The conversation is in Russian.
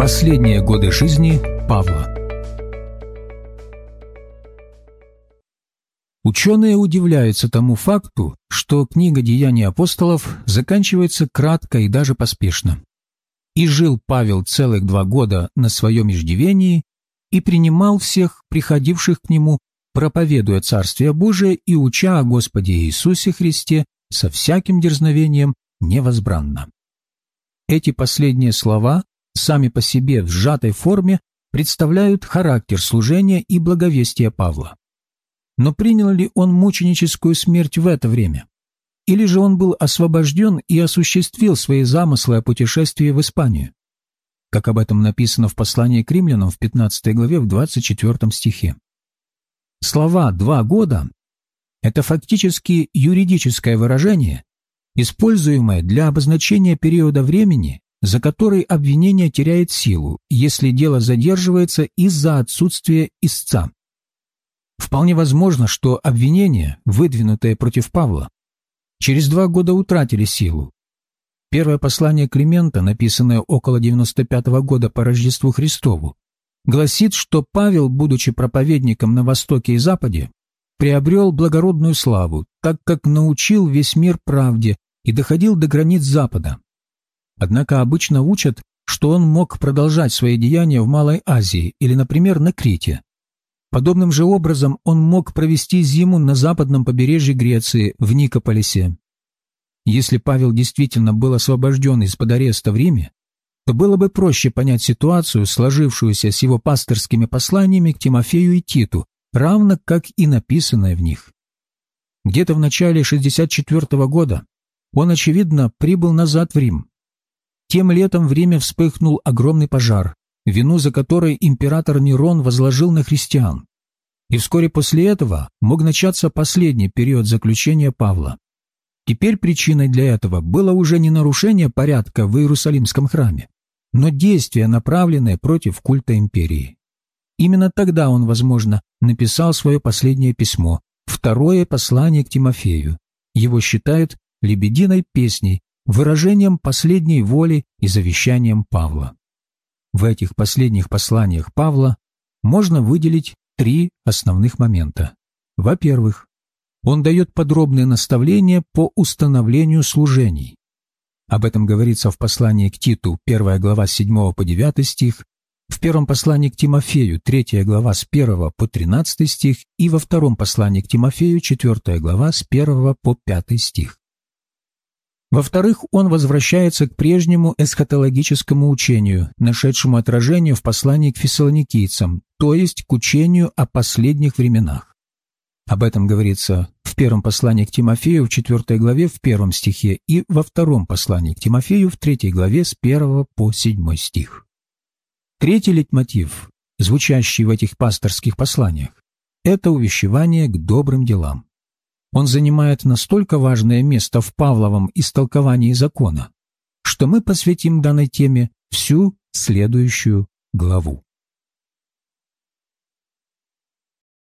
Последние годы жизни Павла Ученые удивляются тому факту, что книга «Деяния апостолов» заканчивается кратко и даже поспешно. И жил Павел целых два года на своем иждивении и принимал всех приходивших к нему, проповедуя Царствие Божие и уча о Господе Иисусе Христе со всяким дерзновением невозбранно. Эти последние слова сами по себе в сжатой форме представляют характер служения и благовестия Павла. Но принял ли он мученическую смерть в это время? Или же он был освобожден и осуществил свои замыслы о путешествии в Испанию? Как об этом написано в послании к римлянам в 15 главе в 24 стихе. Слова «два года» — это фактически юридическое выражение, используемое для обозначения периода времени, за который обвинение теряет силу, если дело задерживается из-за отсутствия истца. Вполне возможно, что обвинения, выдвинутые против Павла, через два года утратили силу. Первое послание Климента, написанное около 95 -го года по Рождеству Христову, гласит, что Павел, будучи проповедником на Востоке и Западе, приобрел благородную славу, так как научил весь мир правде и доходил до границ Запада. Однако обычно учат, что он мог продолжать свои деяния в Малой Азии или, например, на Крите. Подобным же образом он мог провести зиму на западном побережье Греции, в Никополисе. Если Павел действительно был освобожден из-под ареста в Риме, то было бы проще понять ситуацию, сложившуюся с его пасторскими посланиями к Тимофею и Титу, равно как и написанное в них. Где-то в начале 64 -го года он, очевидно, прибыл назад в Рим. Тем летом в Риме вспыхнул огромный пожар, вину за который император Нерон возложил на христиан. И вскоре после этого мог начаться последний период заключения Павла. Теперь причиной для этого было уже не нарушение порядка в Иерусалимском храме, но действия, направленные против культа империи. Именно тогда он, возможно, написал свое последнее письмо, второе послание к Тимофею. Его считают лебединой песней, выражением последней воли и завещанием Павла. В этих последних посланиях Павла можно выделить три основных момента. Во-первых, он дает подробные наставления по установлению служений. Об этом говорится в послании к Титу, 1 глава с 7 по 9 стих, в первом послании к Тимофею, 3 глава с 1 по 13 стих и во втором послании к Тимофею, 4 глава с 1 по 5 стих. Во-вторых, он возвращается к прежнему эсхатологическому учению, нашедшему отражение в послании к фессалоникийцам, то есть к учению о последних временах. Об этом говорится в первом послании к Тимофею в 4 главе в первом стихе и во втором послании к Тимофею в 3 главе с 1 по 7 стих. Третий лейтмотив, звучащий в этих пасторских посланиях, это увещевание к добрым делам. Он занимает настолько важное место в Павловом истолковании закона, что мы посвятим данной теме всю следующую главу.